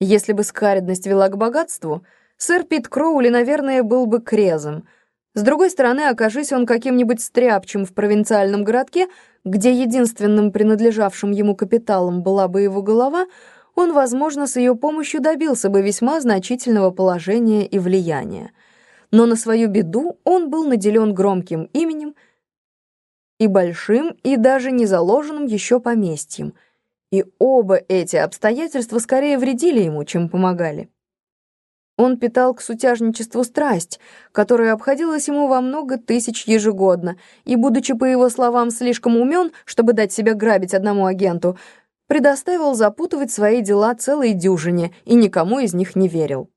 Если бы скаредность вела к богатству, сэр Пит Кроули, наверное, был бы крезом. С другой стороны, окажись он каким-нибудь стряпчем в провинциальном городке, где единственным принадлежавшим ему капиталом была бы его голова, он, возможно, с ее помощью добился бы весьма значительного положения и влияния. Но на свою беду он был наделен громким именем и большим, и даже не заложенным еще поместьем — и оба эти обстоятельства скорее вредили ему, чем помогали. Он питал к сутяжничеству страсть, которая обходилась ему во много тысяч ежегодно, и, будучи, по его словам, слишком умен, чтобы дать себя грабить одному агенту, предоставил запутывать свои дела целой дюжине и никому из них не верил.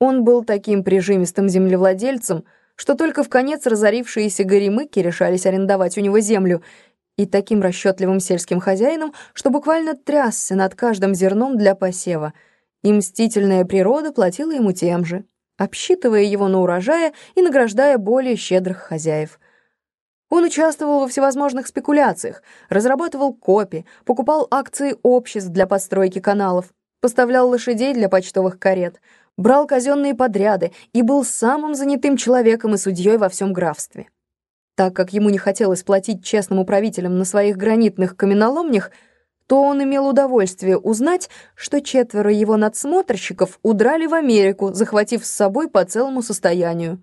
Он был таким прижимистым землевладельцем, что только в конец разорившиеся горемыки решались арендовать у него землю, и таким расчетливым сельским хозяином, что буквально трясся над каждым зерном для посева, и мстительная природа платила ему тем же, обсчитывая его на урожае и награждая более щедрых хозяев. Он участвовал во всевозможных спекуляциях, разрабатывал копи, покупал акции обществ для постройки каналов, поставлял лошадей для почтовых карет, брал казенные подряды и был самым занятым человеком и судьей во всем графстве. Так как ему не хотелось платить честным управителям на своих гранитных каменоломнях, то он имел удовольствие узнать, что четверо его надсмотрщиков удрали в Америку, захватив с собой по целому состоянию.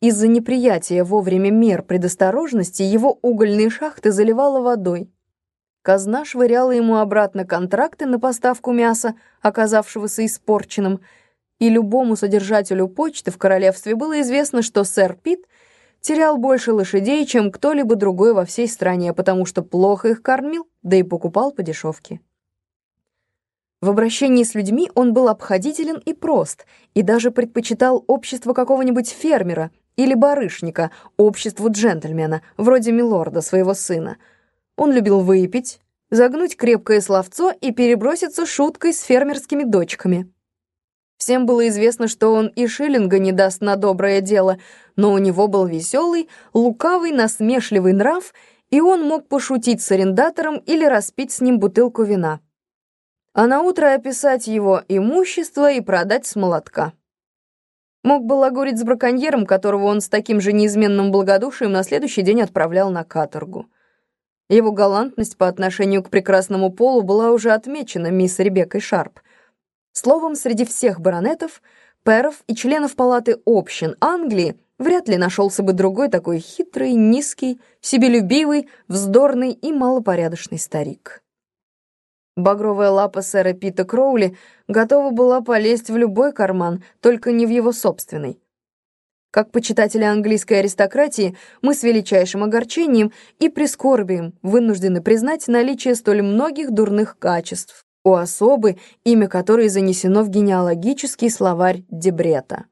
Из-за неприятия вовремя мер предосторожности его угольные шахты заливало водой. Казна швыряла ему обратно контракты на поставку мяса, оказавшегося испорченным, и любому содержателю почты в королевстве было известно, что сэр Пит — терял больше лошадей, чем кто-либо другой во всей стране, потому что плохо их кормил, да и покупал по дешевке. В обращении с людьми он был обходителен и прост, и даже предпочитал общество какого-нибудь фермера или барышника, обществу джентльмена, вроде милорда, своего сына. Он любил выпить, загнуть крепкое словцо и переброситься шуткой с фермерскими дочками. Всем было известно, что он и шиллинга не даст на доброе дело, но у него был веселый, лукавый, насмешливый нрав, и он мог пошутить с арендатором или распить с ним бутылку вина. А на утро описать его имущество и продать с молотка. Мог балагурить с браконьером, которого он с таким же неизменным благодушием на следующий день отправлял на каторгу. Его галантность по отношению к прекрасному полу была уже отмечена мисс Ребеккой Шарп — Словом, среди всех баронетов, пэров и членов палаты общин Англии вряд ли нашелся бы другой такой хитрый, низкий, себелюбивый, вздорный и малопорядочный старик. Багровая лапа сэра Пита Кроули готова была полезть в любой карман, только не в его собственный. Как почитатели английской аристократии, мы с величайшим огорчением и прискорбием вынуждены признать наличие столь многих дурных качеств, у особы, имя которой занесено в генеалогический словарь Дебрета.